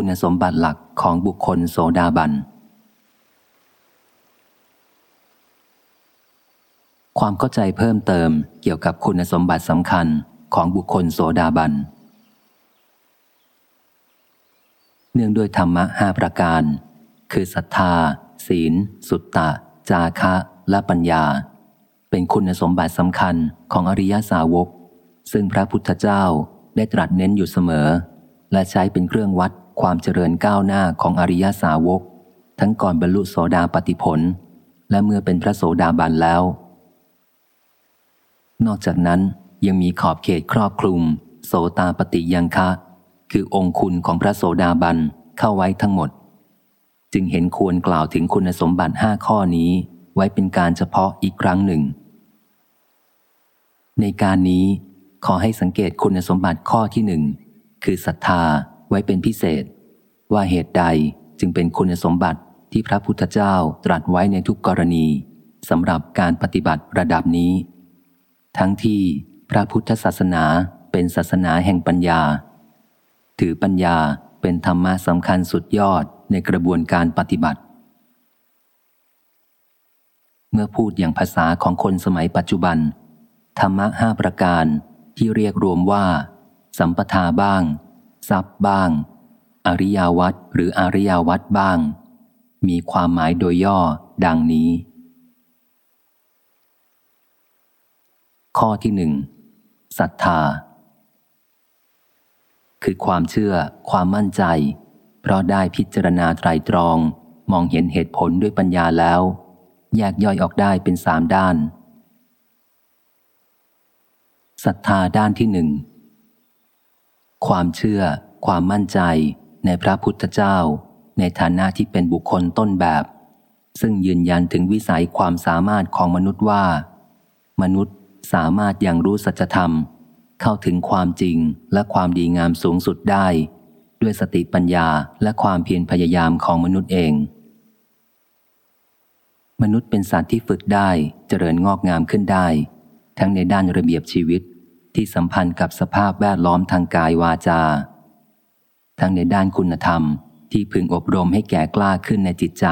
คุณสมบัติหลักของบุคคลโสดาบัน ความเข้าใจเพิ่มเติมเกี่ยวกับคุณสมบัติสำคัญของบุคคลโสดาบัน เนื่องด้วยธรรมะห้าประการ คือศรัทธา ศีล สุตตะ จาคะ และปัญญา เป็นคุณสมบัติสำคัญของอริยสาวก ซึ่งพระพุทธเจ้าได้ตรัสเน้นอยู่เสมอและใช้เป็นเครื่องวัด ความเจริญก้าวหน้าของอริยสาวก ทั้งก่อนบรรลุโสดาปติผล และเมื่อเป็นพระโสดาบันแล้ว นอกจากนั้นยังมีขอบเขตครอบคลุม โสตาปฏิยังคะ คือองคุณของพระโสดาบันเข้าไว้ทั้งหมด จึงเห็นควรกล่าวถึงคุณสมบัติห้าข้อนี้ไว้เป็นการเฉพาะอีกครั้งหนึ่ง ในการนี้ขอให้สังเกตคุณสมบัติข้อที่หนึ่งคือศรัทธา ไว้เป็นพิเศษ ว่าเหตุใดจึงเป็นคุณสมบัติที่พระพุทธเจ้าตรัสไว้ในทุกกรณีสำหรับการปฏิบัติระดับนี้ ทั้งที่พระพุทธศาสนาเป็นศาสนาแห่งปัญญา ถือปัญญาเป็นธรรมะสำคัญสุดยอดในกระบวนการปฏิบัติ เมื่อพูดอย่างภาษาของคนสมัยปัจจุบัน ธรรมะห้าประการที่เรียกรวมว่า สัมปทาบ้าง ทรัพย์บ้าง อริยวัตรหรืออริยวัตรบ้าง มีความหมายโดยย่อดังนี้ ข้อที่หนึ่งศรัทธา คือความเชื่อ ความมั่นใจ เพราะได้พิจารณาไตรตรอง มองเห็นเหตุผลด้วยปัญญาแล้ว แยกย่อยออกได้เป็นสามด้านศรัทธาด้านที่หนึ่ง ความเชื่อ ความมั่นใจ ในพระพุทธเจ้า ในฐานะที่เป็นบุคคลต้นแบบ ซึ่งยืนยันถึงวิสัยความสามารถของมนุษย์ว่า มนุษย์สามารถยังรู้สัจธรรม เข้าถึงความจริงและความดีงามสูงสุดได้ ด้วยสติปัญญาและความเพียรพยายามของมนุษย์เอง มนุษย์เป็นสัตว์ที่ฝึกได้เจริญงอกงามขึ้นได้ ทั้งในด้านระเบียบชีวิต ที่สัมพันธ์กับสภาพแวดล้อมทางกายวาจา ทั้งในด้านคุณธรรมที่พึงอบรมให้แก่กล้าขึ้นในจิตใจ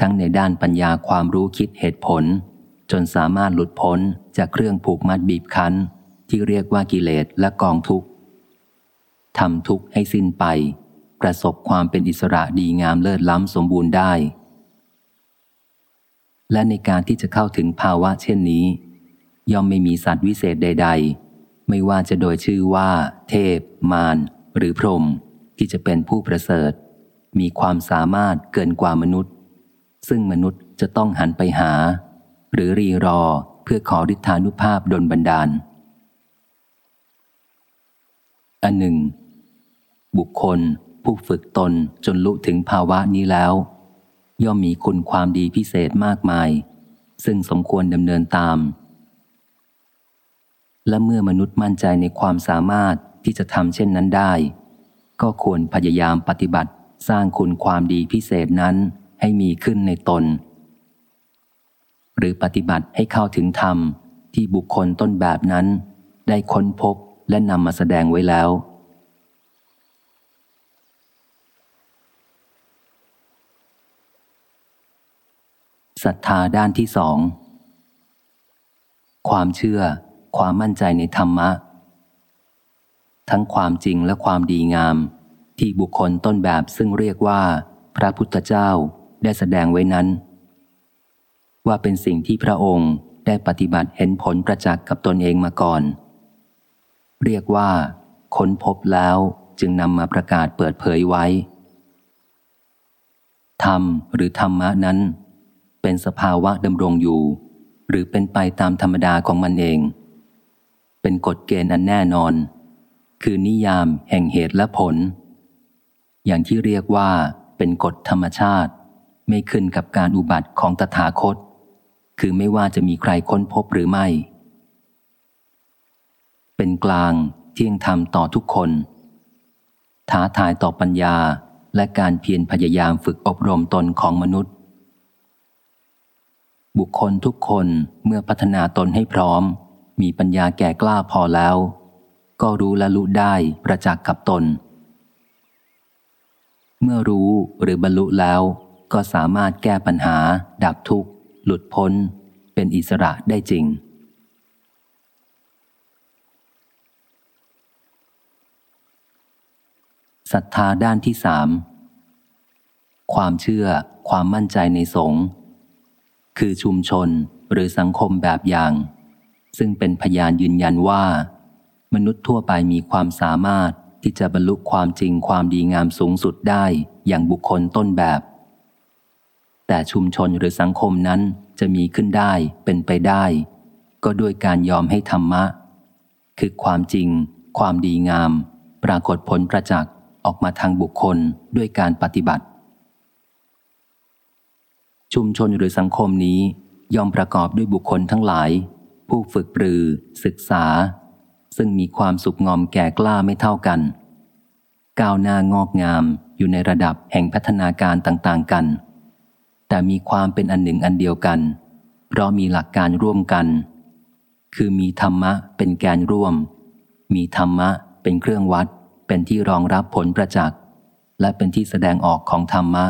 ทั้งในด้านปัญญาความรู้คิดเหตุผล จนสามารถหลุดพ้นจากเครื่องผูกมัดบีบคั้น ที่เรียกว่ากิเลสและกองทุกข์ทำทุกข์ให้สิ้นไป ประสบความเป็นอิสระดีงามเลิศล้ำสมบูรณ์ได้ และในการที่จะเข้าถึงภาวะเช่นนี้ ย่อมไม่มีสัตว์วิเศษใด ๆ ไม่ว่าจะโดยชื่อว่า เทพ มาร หรือพรหมที่จะเป็นผู้ประเสริฐ มีความสามารถเกินกว่ามนุษย์ ซึ่งมนุษย์จะต้องหันไปหา หรือรีรอเพื่อขอฤทธานุภาพดลบันดาล อันหนึ่ง บุคคล ผู้ฝึกตนจนลุถึงภาวะนี้แล้ว ย่อมมีคุณความดีพิเศษมากมาย ซึ่งสมควรดำเนินตาม และเมื่อมนุษย์มั่นใจในความสามารถที่จะทำเช่นนั้นได้ ก็ควรพยายามปฏิบัติสร้างคุณความดีพิเศษนั้นให้มีขึ้นในตน หรือปฏิบัติให้เข้าถึงธรรมที่บุคคลต้นแบบนั้น ได้ค้นพบและนำมาแสดงไว้แล้ว ศรัทธาด้านที่สอง ความเชื่อ ความมั่นใจในธรรมะ ทั้งความจริงและความดีงาม ที่บุคคลต้นแบบซึ่งเรียกว่า พระพุทธเจ้าได้แสดงไว้นั้น ว่าเป็นสิ่งที่พระองค์ได้ปฏิบัติเห็นผลประจักษ์กับตนเองมาก่อน เรียกว่า ค้นพบแล้วจึงนำมาประกาศเปิดเผยไว้ ธรรมหรือธรรมะนั้น เป็นสภาวะดำรงอยู่ หรือเป็นไปตามธรรมดาของมันเอง เป็นกฎเกณฑ์อันแน่นอน คือนิยามแห่งเหตุและผล อย่างที่เรียกว่าเป็นกฎธรรมชาติ ไม่ขึ้นกับการอุบัติของตถาคต คือไม่ว่าจะมีใครค้นพบหรือไม่ เป็นกลางเที่ยงธรรมต่อทุกคน ท้าทายต่อปัญญาและการเพียรพยายามฝึกอบรมตนของมนุษย์ บุคคลทุกคนเมื่อพัฒนาตนให้พร้อม มีปัญญาแก่กล้าพอแล้ว ก็รู้และรู้ได้ประจักษ์กับตน เมื่อรู้หรือบรรลุแล้วก็สามารถแก้ปัญหา ดับทุกข์ หลุดพ้น เป็นอิสระได้จริง ศรัทธาด้านที่สามความเชื่อความมั่นใจในสงฆ์คือชุมชนหรือสังคมแบบอย่าง ซึ่งเป็นพยานยืนยันว่า มนุษย์ทั่วไปมีความสามารถที่จะบรรลุความจริงความดีงามสูงสุดได้อย่างบุคคลต้นแบบ แต่ชุมชนหรือสังคมนั้นจะมีขึ้นได้เป็นไปได้ ก็ด้วยการยอมให้ธรรมะ คือความจริง ความดีงาม ปรากฏผลประจักษ์ออกมาทางบุคคลด้วยการปฏิบัติ ชุมชนหรือสังคมนี้ยอมประกอบด้วยบุคคลทั้งหลาย ผู้ฝึกปรือ ศึกษา ซึ่งมีความสุขงอมแก่กล้าไม่เท่ากัน ก้าวหน้างอกงามอยู่ในระดับแห่งพัฒนาการต่างๆกัน แต่มีความเป็นอันหนึ่งอันเดียวกัน เพราะมีหลักการร่วมกัน คือมีธรรมะเป็นแกนร่วม มีธรรมะเป็นเครื่องวัด เป็นที่รองรับผลประจักษ์และเป็นที่แสดงออกของธรรมะ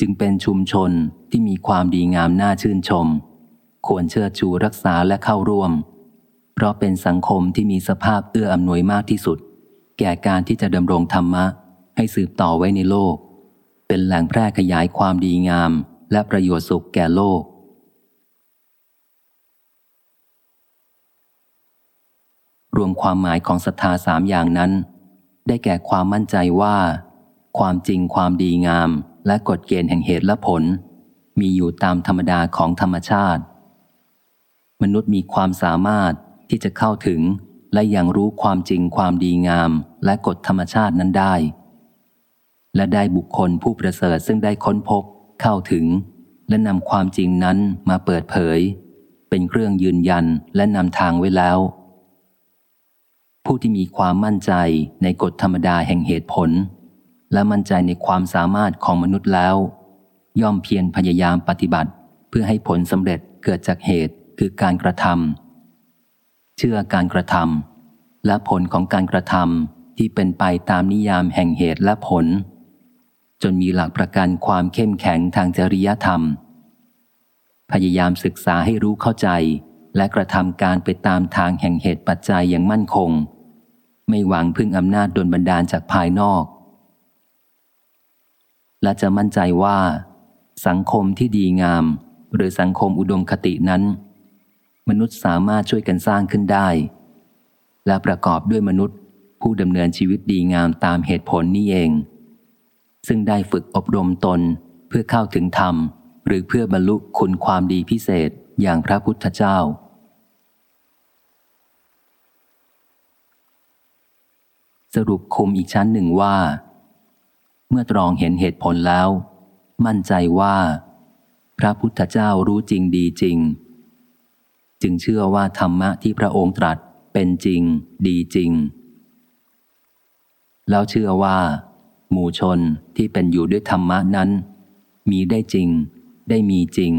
จึงเป็นชุมชนที่มีความดีงามน่าชื่นชม ควรเชิดชูรักษาและเข้าร่วม เพราะเป็นสังคมที่มีสภาพเอื้ออำนวยมากที่สุด แก่การที่จะดำรงธรรมะ ให้สืบต่อไว้ในโลก เป็นแหล่งแพร่ขยายความดีงาม และประโยชน์สุขแก่โลก รวมความหมายของศรัทธาสามอย่างนั้น ได้แก่ความมั่นใจว่า ความจริงความดีงาม และกฎเกณฑ์แห่งเหตุและผล มีอยู่ตามธรรมดาของธรรมชาติ มนุษย์มีความสามารถที่จะเข้าถึงและยังรู้ความจริงความดีงามและกฎธรรมชาตินั้นได้ และได้บุคคลผู้ประเสริฐซึ่งได้ค้นพบ เข้าถึง และนำความจริงนั้นมาเปิดเผย เป็นเครื่องยืนยันและนำทางไว้แล้ว ผู้ที่มีความมั่นใจในกฎธรรมดาแห่งเหตุผล และมั่นใจในความสามารถของมนุษย์แล้ว ย่อมเพียรพยายามปฏิบัติ เพื่อให้ผลสำเร็จเกิดจากเหตุ คือการกระทำเชื่อการกระทำและผลของการกระทำที่เป็นไปตามนิยามแห่งเหตุและผล จนมีหลักประกันความเข้มแข็งทางจริยธรรม พยายามศึกษาให้รู้เข้าใจ และกระทำการไปตามทางแห่งเหตุปัจจัยอย่างมั่นคง ไม่หวังพึ่งอำนาจดลบันดาลจากภายนอก และจะมั่นใจว่า สังคมที่ดีงามหรือสังคมอุดมคตินั้น มนุษย์สามารถช่วยกันสร้างขึ้นได้ และประกอบด้วยมนุษย์ ผู้ดำเนินชีวิตดีงามตามเหตุผลนี้เอง ซึ่งได้ฝึกอบรมตนเพื่อเข้าถึงธรรม หรือเพื่อบรรลุคุณความดีพิเศษอย่างพระพุทธเจ้า สรุปคุมอีกชั้นหนึ่งว่า เมื่อตรองเห็นเหตุผลแล้ว มั่นใจว่า พระพุทธเจ้ารู้จริงดีจริง จึงเชื่อว่าธรรมะที่พระองค์ตรัสเป็นจริง ดีจริง แล้วเชื่อว่า หมู่ชนที่เป็นอยู่ด้วยธรรมะนั้น มีได้จริง ได้มีจริง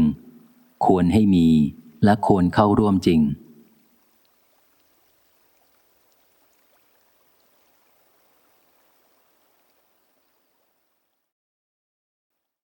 ควรให้มีและควรเข้าร่วมจริง